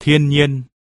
thiên nhiên.